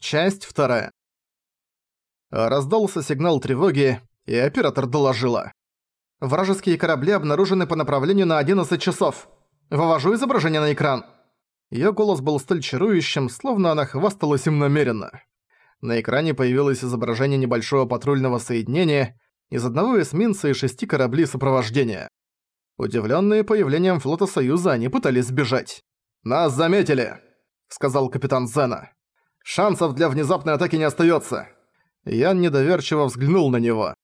Часть вторая. Раздался сигнал тревоги, и оператор доложила. Вражеские корабли обнаружены по направлению на 11 часов. Вывожу изображение на экран. Её голос был столь чарующим, словно она хвасталась им намеренно. На экране появилось изображение небольшого патрульного соединения из одного эсминца и шести кораблей сопровождения. Удивлённые появлением флота Союза, они пытались сбежать. «Нас заметили!» — сказал капитан Зена. «Шансов для внезапной атаки не остаётся!» Ян недоверчиво взглянул на него.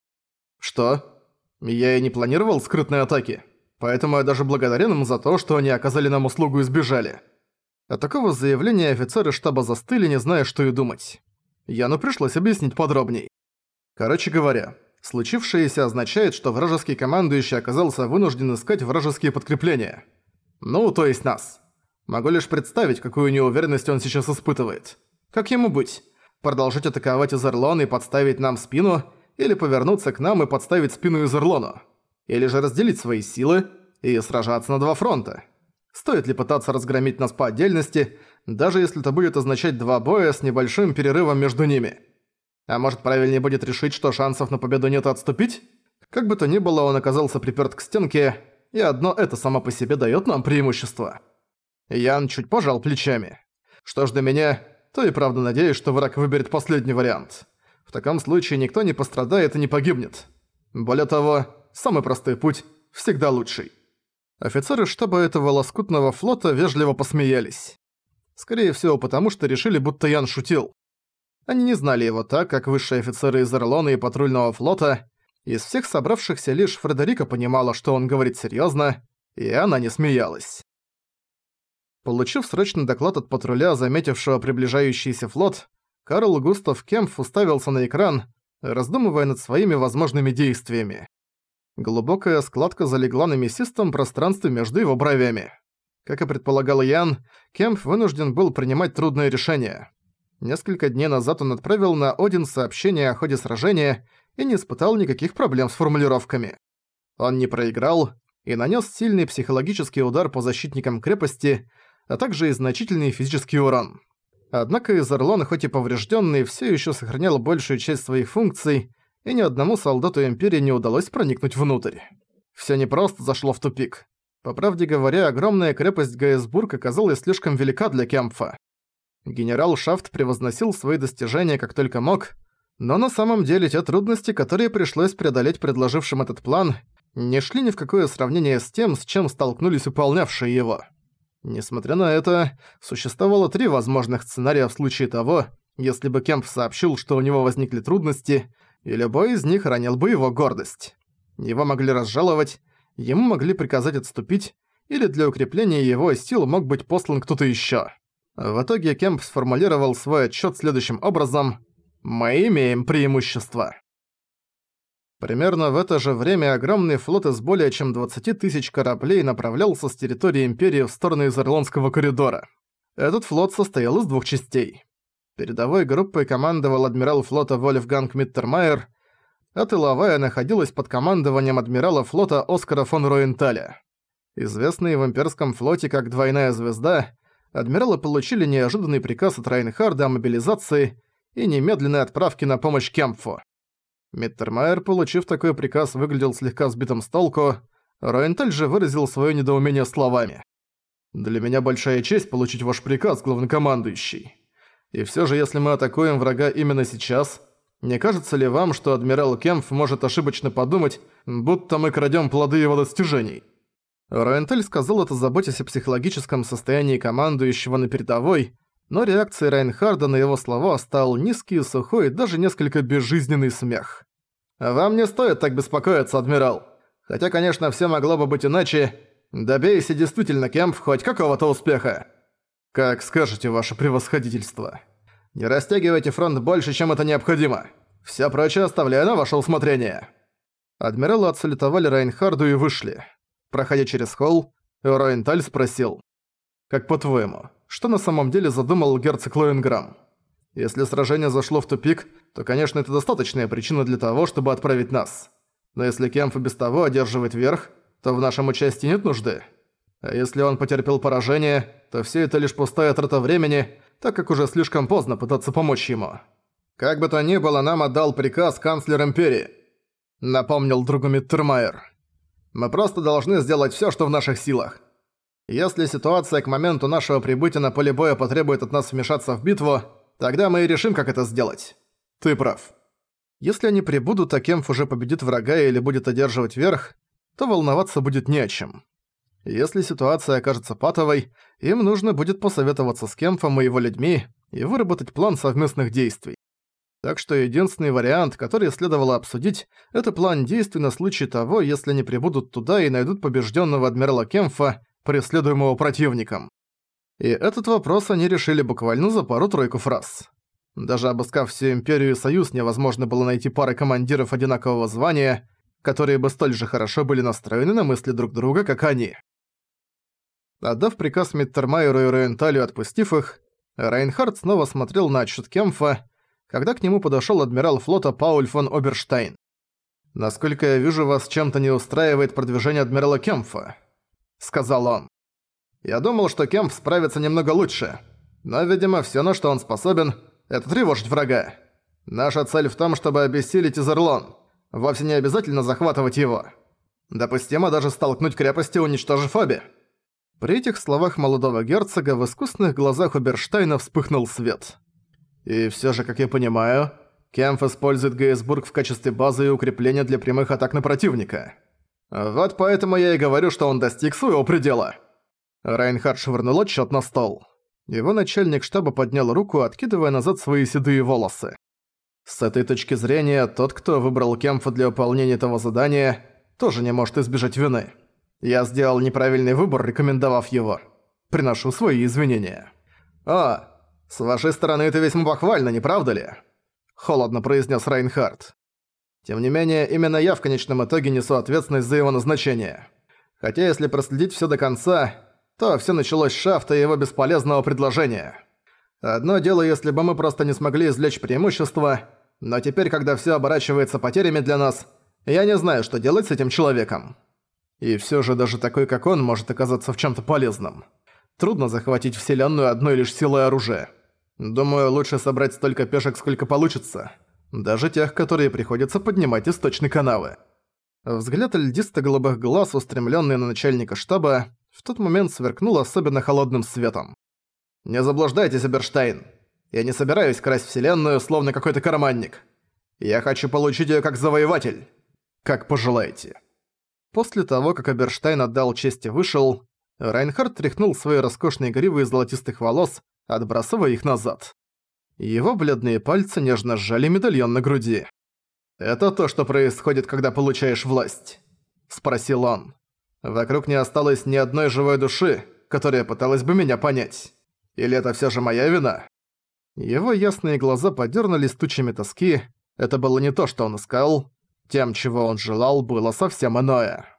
«Что? Я и не планировал скрытной атаки, поэтому я даже благодарен им за то, что они оказали нам услугу и сбежали». От такого заявления офицеры штаба застыли, не зная, что и думать. Яну пришлось объяснить подробней. Короче говоря, случившееся означает, что вражеский командующий оказался вынужден искать вражеские подкрепления. Ну, то есть нас. Могу лишь представить, какую неуверенность он сейчас испытывает. Как ему быть? Продолжить атаковать из Орлона и подставить нам спину, или повернуться к нам и подставить спину из Орлону? Или же разделить свои силы и сражаться на два фронта? Стоит ли пытаться разгромить нас по отдельности, даже если это будет означать два боя с небольшим перерывом между ними? А может правильнее будет решить, что шансов на победу нет отступить? Как бы то ни было, он оказался припёрт к стенке, и одно это само по себе даёт нам преимущество. Ян чуть пожал плечами. Что ж до меня, то и правда надеюсь, что враг выберет последний вариант. В таком случае никто не пострадает и не погибнет. Более того, самый простой путь всегда лучший. Офицеры штаба этого лоскутного флота вежливо посмеялись. Скорее всего, потому что решили, будто Ян шутил. Они не знали его так, как высшие офицеры из Орлона и патрульного флота. Из всех собравшихся лишь Фредерика понимала, что он говорит серьёзно, и она не смеялась. Получив срочный доклад от патруля, заметившего приближающийся флот, Карл Густав Кемпф уставился на экран, раздумывая над своими возможными действиями. Глубокая складка залегла на мясистом пространстве между его бровями. Как и предполагал Ян, Кемпф вынужден был принимать трудное решение. Несколько дней назад он отправил на Один сообщение о ходе сражения и не испытал никаких проблем с формулировками. Он не проиграл и нанес сильный психологический удар по защитникам крепости, а также и значительный физический урон. Однако Изарлон, хоть и поврежденный, все еще сохранял большую часть своих функций, и ни одному солдату Империи не удалось проникнуть внутрь. Все не просто зашло в тупик. По правде говоря, огромная крепость Гайсбург оказалась слишком велика для Кемпфа. Генерал Шафт превозносил свои достижения как только мог, но на самом деле те трудности, которые пришлось преодолеть предложившим этот план, не шли ни в какое сравнение с тем, с чем столкнулись выполнявшие его. Несмотря на это, существовало три возможных сценария в случае того, если бы Кемп сообщил, что у него возникли трудности, и любой из них ранил бы его гордость. Его могли разжаловать, ему могли приказать отступить, или для укрепления его сил мог быть послан кто-то ещё. В итоге Кемп сформулировал свой отчёт следующим образом «Мы имеем преимущество». Примерно в это же время огромный флот из более чем 20 тысяч кораблей направлялся с территории Империи в сторону из Ирландского коридора. Этот флот состоял из двух частей. Передовой группой командовал адмирал флота Вольфганг Миттермайер, а тыловая находилась под командованием адмирала флота Оскара фон Роенталя. Известные в имперском флоте как «Двойная звезда», адмиралы получили неожиданный приказ от Райнхарда о мобилизации и немедленной отправке на помощь Кемпфу. Миттермайер, получив такой приказ, выглядел слегка сбитым с толку. Роенталь же выразил своё недоумение словами. «Для меня большая честь получить ваш приказ, главнокомандующий. И всё же, если мы атакуем врага именно сейчас, не кажется ли вам, что адмирал Кемф может ошибочно подумать, будто мы крадём плоды его достижений?» Роенталь сказал это, заботясь о психологическом состоянии командующего на передовой, но реакцией Райнхарда на его слова стал низкий, сухой, даже несколько безжизненный смех. «Вам не стоит так беспокоиться, адмирал. Хотя, конечно, все могло бы быть иначе. Добейся действительно, Кемп, хоть какого-то успеха. Как скажете, ваше превосходительство. Не растягивайте фронт больше, чем это необходимо. Все прочее оставляю на ваше усмотрение». Адмиралы отсалютовали Райнхарду и вышли. Проходя через холл, Райнталь спросил. «Как по-твоему, что на самом деле задумал герцог Лоенграм. Если сражение зашло в тупик, то, конечно, это достаточная причина для того, чтобы отправить нас. Но если Кемф без того одерживает верх, то в нашем участии нет нужды. А если он потерпел поражение, то все это лишь пустая трата времени, так как уже слишком поздно пытаться помочь ему. «Как бы то ни было, нам отдал приказ канцлер Империи», — напомнил другу Миттермайер. «Мы просто должны сделать всё, что в наших силах. Если ситуация к моменту нашего прибытия на поле боя потребует от нас вмешаться в битву, тогда мы и решим, как это сделать. Ты прав. Если они прибудут, а Кемф уже победит врага или будет одерживать верх, то волноваться будет не о чем. Если ситуация окажется патовой, им нужно будет посоветоваться с Кемфом и его людьми и выработать план совместных действий. Так что единственный вариант, который следовало обсудить, это план действий на случай того, если они прибудут туда и найдут побежденного адмирала Кемфа преследуемого противником. И этот вопрос они решили буквально за пару-тройку фраз. Даже обыскав всю Империю и Союз, невозможно было найти пары командиров одинакового звания, которые бы столь же хорошо были настроены на мысли друг друга, как они. Отдав приказ Миттермайеру и Руенталю, отпустив их, Рейнхард снова смотрел на отчет Кемфа, когда к нему подошёл адмирал флота Пауль фон Оберштайн. «Насколько я вижу, вас чем-то не устраивает продвижение адмирала Кемфа. — сказал он. «Я думал, что Кемп справится немного лучше. Но, видимо, всё, на что он способен, это тревожить врага. Наша цель в том, чтобы обессилить Изерлон. Вовсе не обязательно захватывать его. Допустимо даже столкнуть крепости, уничтожив обе». При этих словах молодого герцога в искусных глазах Уберштейна вспыхнул свет. «И всё же, как я понимаю, Кемф использует Гейсбург в качестве базы и укрепления для прямых атак на противника». Вот поэтому я и говорю, что он достиг своего предела. Райнхард швырнул отчет на стол. Его начальник штаба поднял руку, откидывая назад свои седые волосы. С этой точки зрения, тот, кто выбрал Кемфа для выполнения этого задания, тоже не может избежать вины. Я сделал неправильный выбор, рекомендовав его. Приношу свои извинения. «О, с вашей стороны это весьма похвально, не правда ли?» Холодно произнес Райнхард. Тем не менее, именно я в конечном итоге несу ответственность за его назначение. Хотя если проследить все до конца, то все началось с шафта и его бесполезного предложения. Одно дело, если бы мы просто не смогли извлечь преимущество, но теперь, когда все оборачивается потерями для нас, я не знаю, что делать с этим человеком. И все же даже такой, как он, может оказаться в чем то полезном. Трудно захватить Вселенную одной лишь силой оружия. Думаю, лучше собрать столько пешек, сколько получится даже тех, которые приходится поднимать из точной канавы. Взгляд льдисто-голубых глаз, устремленный на начальника штаба, в тот момент сверкнул особенно холодным светом. «Не заблуждайтесь, Эберштейн. Я не собираюсь красть Вселенную, словно какой-то карманник. Я хочу получить ее как завоеватель. Как пожелаете». После того, как Эберштейн отдал честь и вышел, Райнхард тряхнул свои роскошные гривы из золотистых волос, отбрасывая их назад. Его бледные пальцы нежно сжали медальон на груди. «Это то, что происходит, когда получаешь власть?» – спросил он. «Вокруг не осталось ни одной живой души, которая пыталась бы меня понять. Или это всё же моя вина?» Его ясные глаза подёрнулись тучами тоски. Это было не то, что он искал. Тем, чего он желал, было совсем иное.